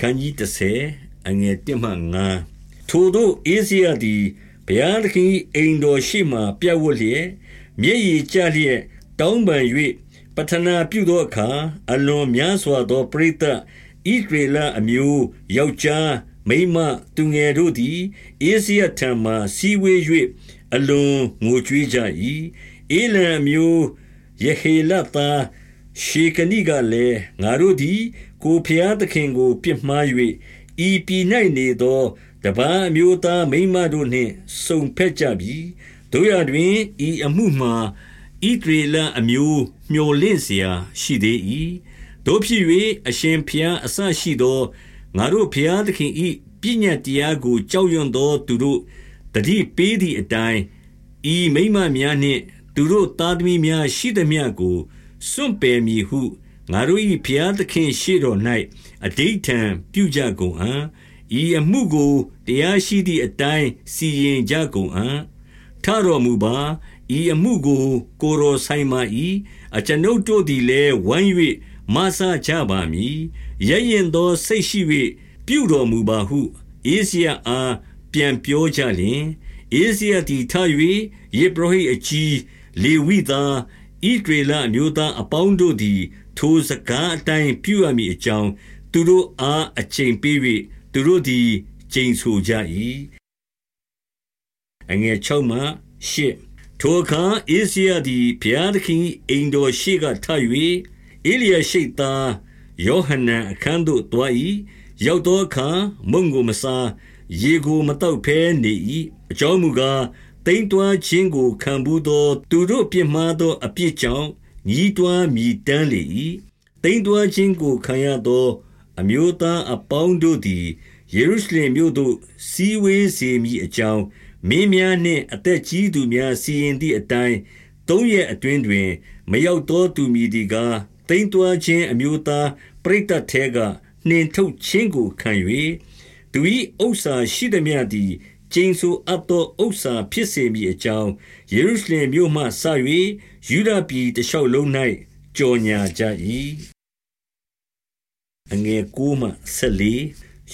ခန်းကြီး30အငယ်1မှ9ထိုတို့အေးစရာသည်ဘုရားသခင်အိမ်တော်ရှိမှပြတ်ဝတ်လျက်မျက်ရည်ကျလျက်တောင်းပန်၍ပထနာပြုသောအခါအလွန်များစွာသောပရိသတ်ဣဒရေလအမျိုးယောက်ျားမိန်းမသူငယ်တို့သည်အေးစရာထံမှစီဝေး၍အလွန်ငိုကြွေးကြ၏အေလံအမျိုးယေဟေလသားရှေကနိကလည်းငါတို့သည် ကိုဖျားသခင်ကို ပြစ်မှား၍ဤပြည်၌နေသော တပါးအမျိုးသားမိန်းမတို့နှင့် စုံဘက်ကြပြီ။သို့ရာတွင် ဤအမှုမှာ ဣသရေလအမျိုး မြော်လင့်စရာရှိသေး၏။သို့ဖြစ်၍အရှင်ဘုရားအစရှိသော ငါတို့ဘုရားသခင်၏ပညတ်တရားကို ကြောက်ရွံ့သောသူတို့ သတိပေးသည်အတိုင်း၊ဤမိန်းမများနှင့် သူတို့သားသမီးများရှိသမျှကို စွန့်ပယ်မည်ဟု ငါတို့၏ဘုရားသခင်ရှေ့တော်၌အတိတ်ထံပြုကြကုန်အံ့ဤအမှုကိုတရားရှိသည့်အတိုင်းစီရင်ကြကုန်အံ့ထတော်မူပါဤအမှုကို ကိုရောဆိုင်မာ၏အကျွန်ုပ်တို့သည်လည်းဝမ်း၍မဆကြပါမည်ရရင်သောစိတ်ရှိ၍ပြုတော်မူပါဟုအေးစရာအားပြန်ပြောကြလျင်အေးစရာသည်ထ၍ယေဘရဟိအကြီးလေဝိသားဣဒရေလအမျိုးသားအပေါင်းတို့သည် ထိုစကားအတိုင်းပြုရမည်အကြောင်း သူတို့အားအချိန်ပေး၍သူတို့သည် ကျိန်ဆိုကြ၏အငယ်6မှ8ထိုအခါအေးစရာသည် ဘုရားသခင် အိမ်တော်ရှိကထ၍အေလျာရှိသား ယောဟန်နန်အခန်းသို့တွား၏ရောက်သောအခါ မုံကိုမစား ရေကိုမတောက်ဖဲနေ၏အကြောင်းမူကားတိမ်တွားခြင်းကို ခံဘူးသော သူတို့ပြစ်မှားသော အပြစ်ကြောင့် ညီးတွားမြည်တမ်းလေ၏တိမ်တွားခြင်းကိုခံရသော အမျိုးသားအပေါင်းတို့သည်ယေရုရှလင်မြို့သို့စီဝေးစေမိအကြောင်းမင်းများနှင့်အသက်ကြီးသူများစီရင်သည့်အတိုင်းသုံးရက်အတွင်းတွင် မရောက်သောသူမည်ဒီကားတိမ်တွားခြင်းအမျိုးသားပရိသတ်ထဲကနှင်ထုတ်ခြင်းကိုခံ၍သူ၏ဥစ္စာရှိသည်မြသည် ကျင်းဆိုအပ်သောဥစ္စာဖြစ်စေမည်အကြောင်းယေရုရှလင်မြို့မှဆ၍ယူဒပြည်တလျှောက်လုံး၌ကြော်ညာကြ၏အငယ်ကိုမှဆက်လီ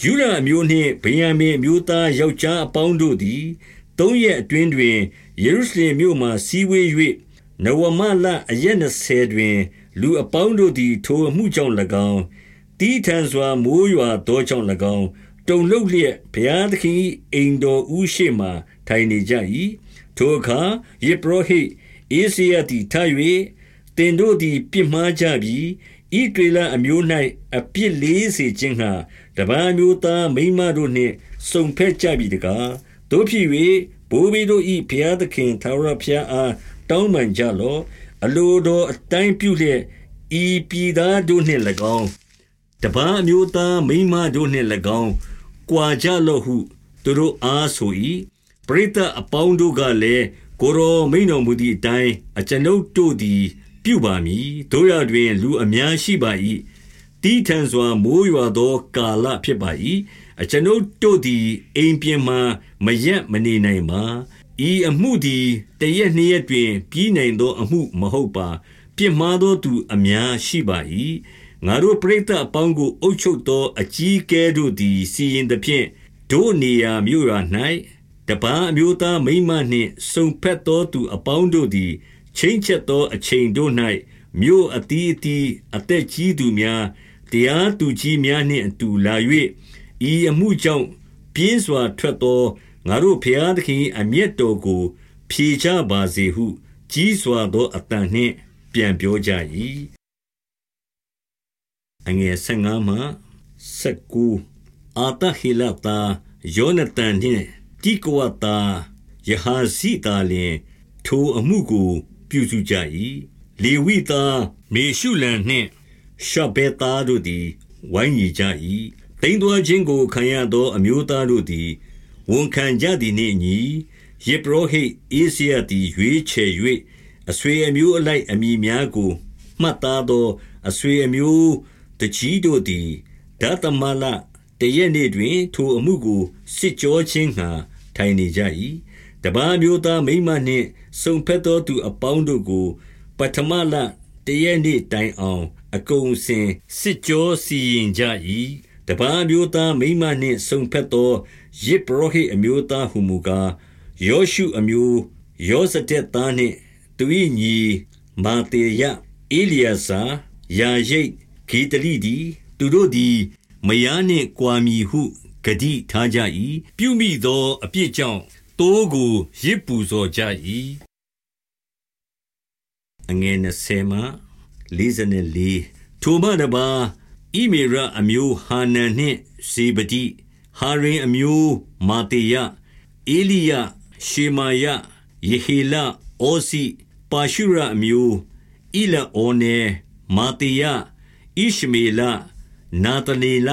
ယူဒအမျိုးနှင့်ဗင်ယမင်အမျိုးသားယောက်ျားအပေါင်းတို့သည်သုံးရက်အတွင်းတွင်ယေရုရှလင်မြို့မှစီဝေး၍နဝမလအရက်20တွင် လူအပေါင်းတို့သည် ထိုအမှုကြောင့်၎င်းတီးထန်စွာမိုးရွာသောကြောင့်၎င်း တုန်လှုပ်လျက်ဘုရားသခင်၏အိမ်တော်ဦးရှိမှထိုင်နေကြ၏ထိုအခါယေဘရဟိအေးစီယတိထ၍တင်တို့သည်ပြစ်မှားကြပြီဤဒေလအမျိုး၌အပြစ်လေးစေခြင်းဟာတပန်းမျိုးသားမိမတို့နှင့်စုံဖက်ကြပြီတကားတို့ဖြစ်၍ဘိုးဘီတို့၏ဘုရားသခင်သာရဖျားအားတောင်းပန်ကြလော့အလိုတော်အတိုင်းပြုလျက်ဤပြည်သားတို့နှင့်၎င်းတပန်းမျိုးသားမိမတို့နှင့်၎င်း ကွာကြလော့ဟု သူတို့အားဆို၏ပရိသတ်အပေါင်းတို့ကလည်းကိုရောမိန်တော်မူသည့်အတိုင်းအကျွန်ုပ်တို့သည် ပြုပါမည်တို့ရတွင် လူအများရှိပါ၏တီးထန်စွာမိုးရွာသော ကာလဖြစ်ပါ၏အကျွန်ုပ်တို့သည်အိမ်ပြင်မှမရက်မနေနိုင်ပါဤအမှုသည်တရက်နှစ်ရက်တွင် ပြီးနိုင်သော အမှုမဟုတ်ပါ ပြစ်မှားသောသူအများရှိပါ၏ ငါတို့ပရိသတ်အပေါင်းကို အုပ်ချုပ်သော အကြီးအကဲတို့သည် စီရင်သဖြင့် တို့နေရာမြို့ရွာ၌တပန်းအမျိုးသားမိမနှင့် စုံဖက်သောသူအပေါင်းတို့သည် ချင်းချက်သောအချိန်တို့၌မြို့အတီးအတီး အသက်ကြီးသူများ တရားသူကြီးများနှင့်အတူလာ၍ဤအမှုကြောင့် ပြင်းစွာထွက်သော ငါတို့ဖျားသခင် အမျက်တော်ကို ဖြေချပါစေဟု ကြီးစွာသောအတန်နှင့် ပြန်ပြောကြ၏ အငယ်15မှ19အာတဟိလတာယောနသန်နှင့်တိကဝတာယဟာစီတာလင်ထိုအမှုကို ပြုစုကြ၏လေဝိသားမေရှုလန်နှင့်ရှဘေတာတို့သည်ဝိုင်းညီကြ၏တိမ်သွာခြင်းကိုခံရသော အမျိုးသားတို့သည်ဝန်ခံကြသည်နှင့်အညီယေဘရဟိအေးစီယသည်ရွေးချယ်၍အဆွေအမျိုးအလိုက်အမိများကိုမှတ်သားသောအဆွေအမျိုး တကြီးတို့သည်ဒသမလတရက်နေ့တွင် ထိုအမှုကိုစစ်ကြောခြင်းငှာထိုင်နေကြ၏တပားမျိုးသားမိမနှင့်စုံဖက်သောသူအပေါင်းတို့ကို ပထမလတရက်နေ့တိုင်အောင် အကုန်စင်စစ်ကြောစီရင်ကြ၏တပန်းမျိုးသားမိမနှင့်ဆုံဖက်သောယစ်ပရောဟိတ်အမျိုးသားဟုမူကားယောရှုအမျိုးယောစတဲ့သားနှင့်သူ၏ညီမာတေယအေလျာစာယာရိတ် ဂေတလိဒီသူတို့သည် မယားနှင့်ကွာမီဟု ဂတိထားကြ၏ပြုမိသောအပြစ်ကြောင့်တိုးကိုရစ်ပူဇော်ကြ၏အငယ်20မှ44ထိုမှတပါဣမေရအမျိုးဟာနန်နှင့် ဇေဗဒိ ဟာရင်အမျိုးမာတေယအေလိယ ရှေမာယ ယေဟေလဩစီပါရှုရအမျိုး ဣလဩနေမာတေယ ဣရှမေလနာတနေလ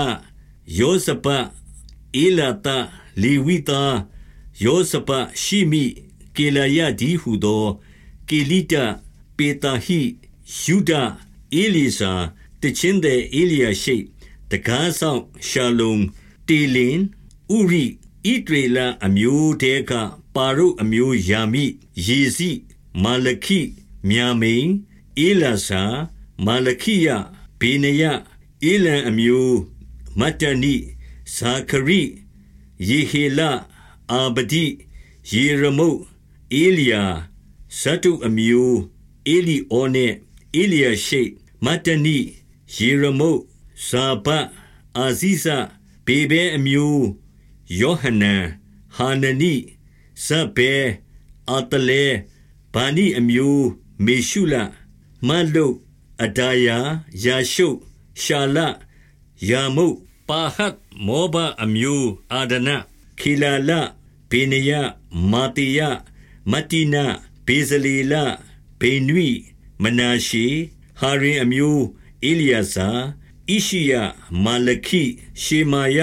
ယောဇပအေလာတလေဝိတာယောဇပရှိမိကေလယဒီဟုသောကေလိတပေတာဟိယူဒအေလီဇာတချင်းတဲ့အေလျာရှိတကားဆောင်ရှာလုံတေလင်ဥရိဣဒေလအမျိုးတဲကပါရုအမျိုးယာမိယေစီမာလခိမြာမိန်အေလာစာမာလခိယ ဘေနယအေလံအမျိုးမတ္တနိဇာခရိယေဟေလအာဗဒိယေရမုတ်အေလျာဇတုအမျိုးအေလီအောနေအေလျာရှိမတ္တနိယေရမုတ်ဇာဘအာဇိဇဘေဘဲအမျိုးယောဟနန်ဟာနနိဇဗေအတလေဘာနိအမျိုးမေရှုလမလုတ် အဒါယာယာရှုရှာလယာမုတ်ပါဟတ်မောဘအမျိုးအာဒနခိလာလဘေနယမာတိယမတိနာဘေဇလီလဘေနွိမနာရှေဟာရင်အမျိုးအေလျာဇာဣရှိယမာလခိရှေမာယ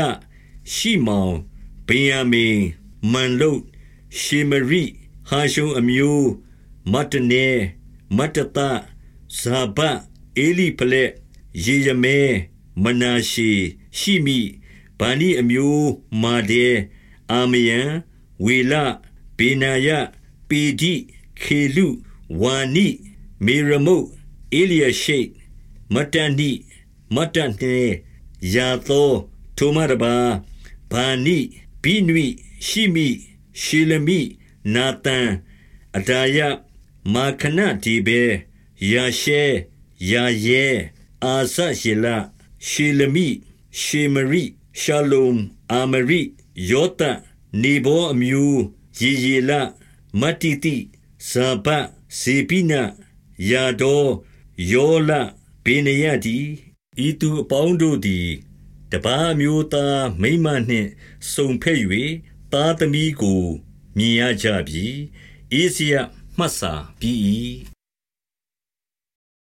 ရှိမောင်ဗင်ယမင်မန်လုတ်ရှေမရိဟာရှုံအမျိုးမတနေမတတ ဇာဘအေလိဖလက်ယေယမဲမနာရှေရှိမိဗာနိအမျိုးမာဒေအာမယံဝေလဘေနာယပေဒီခေလုဝါနိမေရမုတ်အေလျာရှိမတန်နိမတန်နေယာသောထိုမတပါဘာနိဘိနွိရှိမိရှေလမိနာတန်အဒါယမာခဏဒီဘေ ယာရှေယာယေအာဇရှေလရှေလမိရှေမရိရှလုံအာမရိယောတနေဘောအမျိုးယေယေလမတိတိဇာဘဇေပိနယာဒောယောလဘေနယတိဤသူအပေါင်းတို့သည်တပါးမျိုးသားမိမနှင့်စုံဖက်၍သားသမီးကိုမြင်ရကြပြီအေးစရမှတ်စာပြီး၏